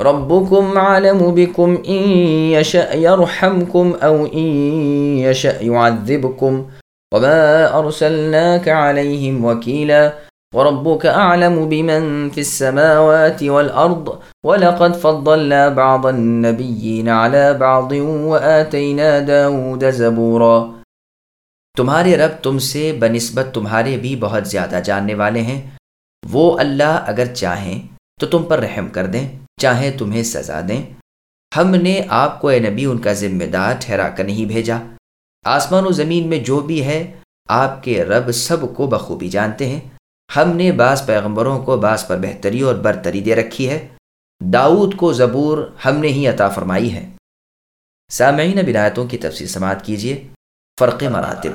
ربكم عالم بكم إن يشأ يرحمكم أو إن يشأ يعذبكم وما أرسلناك عليهم وكيلا وربك أعلم بمن في السماوات والأرض ولقد فضلنا بعض النبيين على بعض وآتينا داود زبورا تمہارے رب تم سے بنسبت تمہارے بھی بہت زیادہ جاننے والے ہیں۔ وہ اللہ اگر چاہیں تو تم پر رحم کر دیں۔ چاہیں تمہیں سزا دیں۔ ہم نے آپ کو اے نبی ان کا ذمہ دار ٹھہرا کر نہیں بھیجا۔ آسمان و زمین میں جو بھی ہے، آپ کے رب سب کو بخوبی جانتے ہیں۔ ہم نے بعض پیغمبروں کو بعض پر بہتری اور برتری دے رکھی ہے۔ داؤد کو زبور ہم نے ہی عطا فرمائی ہے۔ سامعین بنایتوں کی تفصیل سماعت کیجیے فرق مراتب۔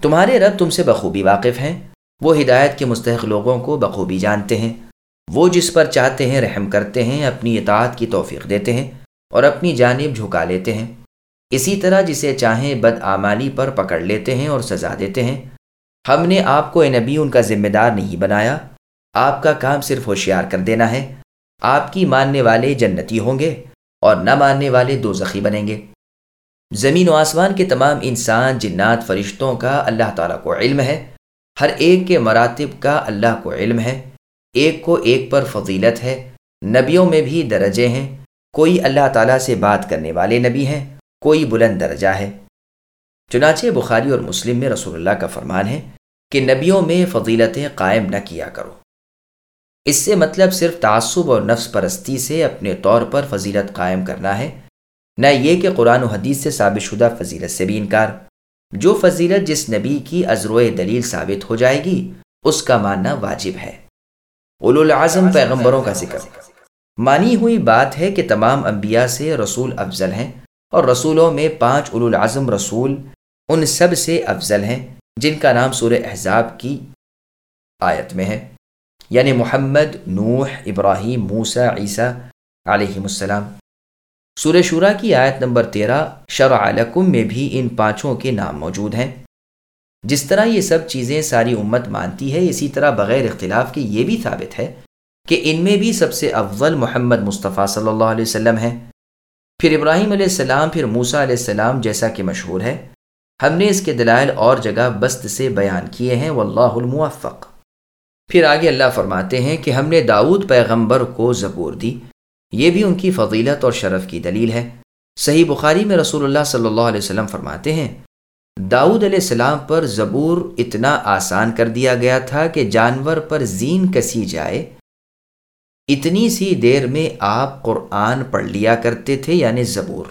تمہارے رب تم سے بخوبی واقف ہیں۔ وہ ہدایت کے مستحق لوگوں کو بخوبی جانتے ہیں۔ وہ جس پر چاہتے ہیں رحم کرتے ہیں، اپنی اطاعت کی توفیق دیتے ہیں اور اپنی جانب جھکا لیتے ہیں۔ اسی طرح جسے چاہیں بد آمالی پر پکڑ لیتے ہیں اور سزا دیتے ہیں۔ ہم نے آپ کو اے نبی، ان کا ذمہ دار نہیں بنایا۔ آپ کا کام صرف ہوشیار کر دینا ہے۔ آپ کی ماننے والے جنتی ہوں گے اور نہ ماننے والے دو زخی بنیں گے۔ زمین و آسمان کے تمام انسان، جنات، فرشتوں کا اللہ تعالیٰ کو علم ہے۔ ہر ایک کے مراتب کا اللہ کو علم ہے۔ ایک کو ایک پر فضیلت ہے، نبیوں میں بھی درجے ہیں۔ کوئی اللہ تعالیٰ سے بات کرنے والے نبی ہیں، کوئی بلند درجہ ہے۔ چنانچہ بخاری اور مسلم میں رسول اللہ کا فرمان ہے کہ نبیوں میں فضیلتیں قائم نہ کیا کرو۔ اس سے مطلب صرف تعصب اور نفس پرستی سے اپنے طور پر فضیلت قائم کرنا ہے، نہ یہ کہ قرآن و حدیث سے ثابت شدہ فضیلت سے بھی انکار۔ جو فضیلت جس نبی کی ازرو دلیل ثابت ہو جائے گی، اس کا ماننا واجب ہے۔ اولو العظم پیغمبروں کا ذکر۔ مانی ہوئی بات ہے کہ تمام انبیاء سے رسول افضل ہیں اور رسولوں میں پانچ اولو العظم رسول ان سب سے افضل ہیں جن کا نام سور احزاب کی آیت میں ہے۔ یعنی محمد، نوح، ابراہیم موسا عیسیٰ علیہ السلام۔ سورہ شورا کی آیت نمبر تیرہ، شرع لکم میں بھی ان پانچوں کے نام موجود ہیں۔ جس طرح یہ سب چیزیں ساری امت مانتی ہے، اسی طرح بغیر اختلاف کے یہ بھی ثابت ہے کہ ان میں بھی سب سے افضل محمد مصطفیٰ صلی اللہ علیہ وسلم ہے پھر ابراہیم علیہ السلام، پھر موسا علیہ السلام جیسا کہ مشہور ہے۔ ہم نے اس کے دلائل اور جگہ بست سے بیان کیے ہیں، واللہ الموفق۔ پھر آگے اللہ فرماتے ہیں کہ ہم نے داود پیغمبر کو زبور دی۔ یہ بھی ان کی فضیلت اور شرف کی دلیل ہے۔ صحیح بخاری میں رسول اللہ صلی اللہ علیہ وسلم فرماتے ہیں داؤد علیہ السلام پر زبور اتنا آسان کر دیا گیا تھا کہ جانور پر زین کسی جائے۔ اتنی سی دیر میں آپ قرآن پڑھ لیا کرتے تھے یعنی زبور۔